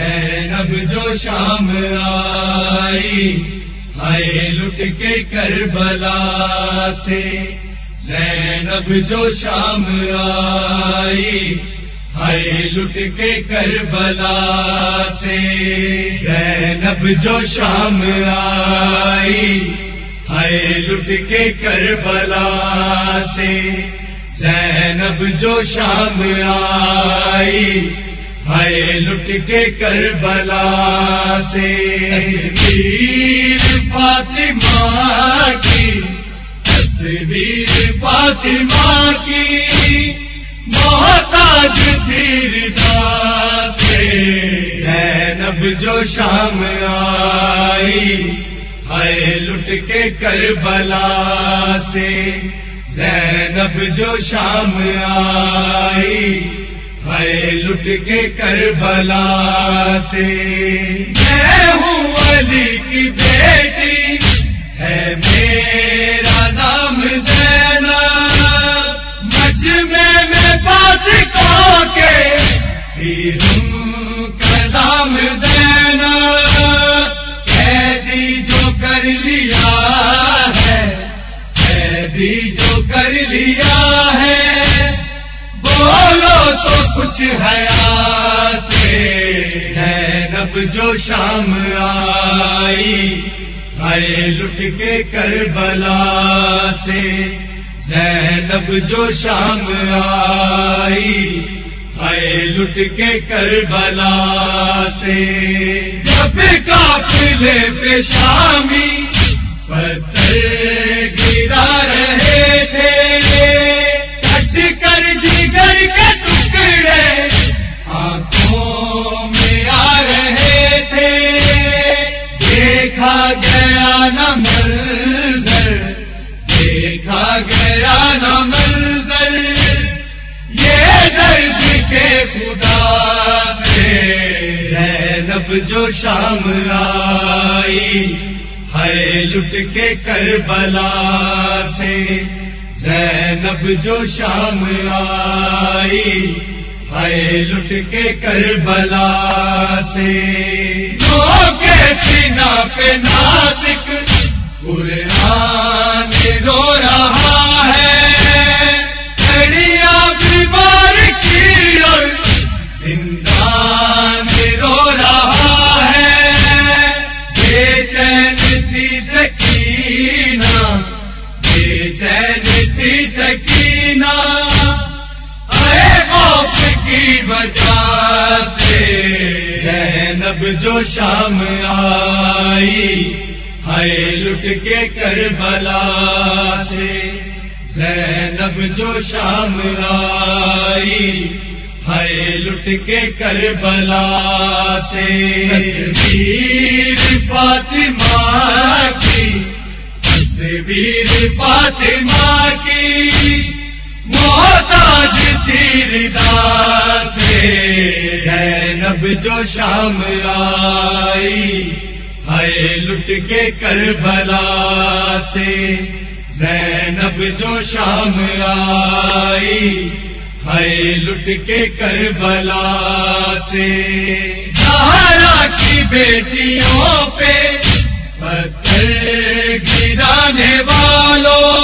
زینب جو شام آئی، ہائے لٹ کے کربلا سے۔ زینب جو شام آئی، ہائے لٹ کے کربلا سے۔ زینب جو شام آئی، ہائے لٹ کے کربلا سے۔ زینب جو شام آئی ہائے لٹ کے کربلا سے۔ تصویر فاطمہ کی تصویر فاطمہ کی محتاج تیر سے۔ زینب جو شام آئی ہائے لٹ کے کربلا سے۔ زینب جو شام آئی ہائے لٹ کے کربلا سے۔ میں ہوں علی کی بیٹی، ہے میرا نام زینا مجمے میں بات کو کے کلام دینا قیدی جو کر لیا ہے، قیدی جو کر لیا کچھ حیا سے زینب جو شام آئی۔ ہائے لٹ کے کربلا سے زینب جو شام آئی۔ ہائے لٹ کے کربلا سے جب کافلے پہ شامی پتھر دیکھا گیا نہ منظر، دیکھا گیا نہ منظر۔ یہ درد کے خدا سے زینب جو شام آئی ہے لٹ کے کربلا سے زینب جو شام آئی ہے لٹ کے کربلا سے پہ نازک قرآن رو رہا ہے۔ کڑیاں بیمار کی اور زندان رو رہا ہے۔ بے چین تھی سکینہ، بے چین تھی سکینہ۔ اے خوف کی وجہ سے زینب جو شام آئی، ہائے لٹ کے کربلا سے۔ زینب جو شام آئی، ہائے لٹ کے کربلا سے۔ تصویر فاطمہ کی تصویر فاطمہ کی، محتاج تیر سے جو شام آئی، ہائے لٹ کے کربلا سے۔ زینب جو شام آئی، ہائے لٹ کے کربلا سے۔ سہارا کی بیٹیوں پہ پتھر گرانے والوں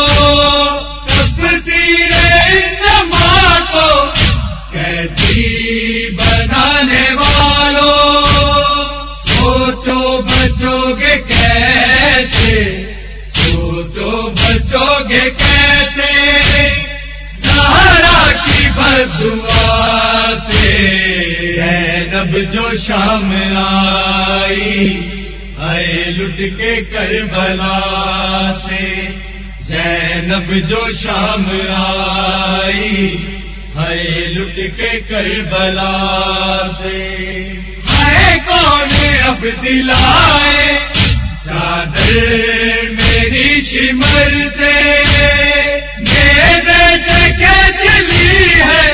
بچو گے کیسے؟ سہارا کی بدعا سے زینب جو شام آئی آئے لٹ کے کربلا سے۔ زینب جو شام آئی، ہائے لٹ کے کربلا سے۔ کون اب دلائے؟ چادر میری شمر سے میرے سے چلی ہے۔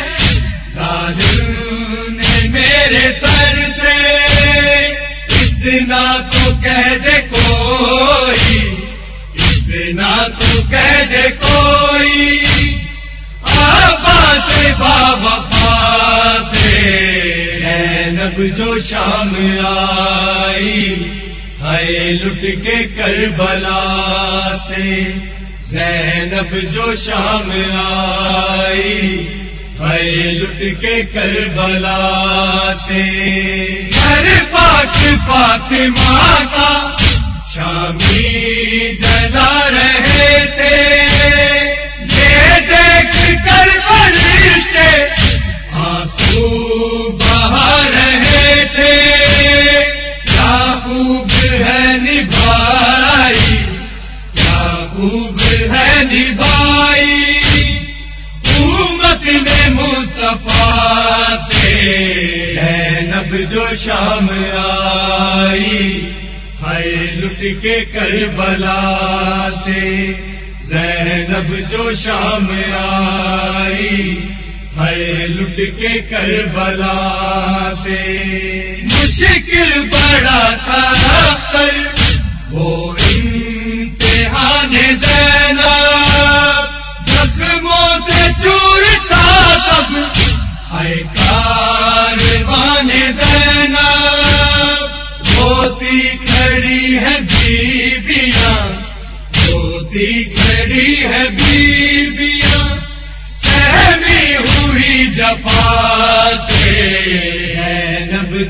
نے میرے سر سے اتنا تو کہہ دے کوئی، اتنا تو کہہ دے کوئی۔ آبا سے، بابا سے زینب جو شام آئی۔ لٹ کے کربلا سے زینب جو شام آئی ہے لٹ کے کربلا سے۔ گھر پاک فاطمہ کا شامی جلا رہے تھے۔ یہ دیکھ کر فرشتے آنسو بہا زینب جو شام آئی، ہائے لٹ کے کربلا سے۔ زینب جو شام آئی، ہائے لٹ کے کربلا سے۔ مشکل بڑا تھا کر وہ امتحان دینا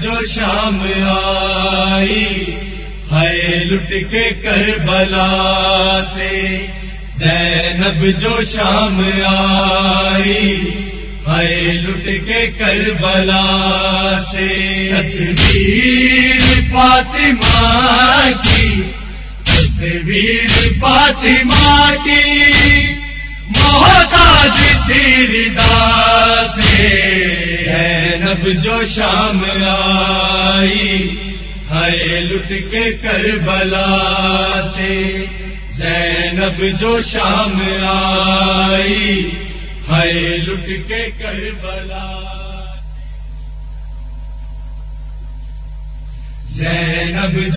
جو شام آئی ہے لٹ کے کربلا سے۔ زینب جو شام آئی ہے لٹ کے کربلا سے۔ تصویر فاطمہ کی، تصویر فاطمہ کی۔ محتاج تھی ردا سے زینب جو شام آئی ہے لٹ کے کربلا سے۔ زینب جو شام آئی ہے لٹ کے کربلا زینب